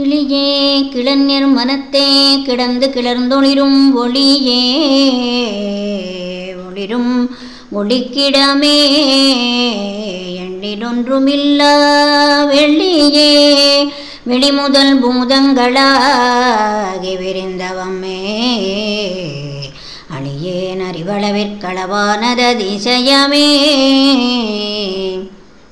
கிளியே கிளஞர் மனத்தே கிடந்து கிளர்ந்தொளிரும் ஒளியே ஒளிரும் ஒளிக்கிடமே எண்ணிலொன்றுமில்லா வெள்ளியே வெளிமுதல் பூதங்களாகி விரிந்தவம்மே. அழியேன் அறிவளவிற்களவானத அதிசயமே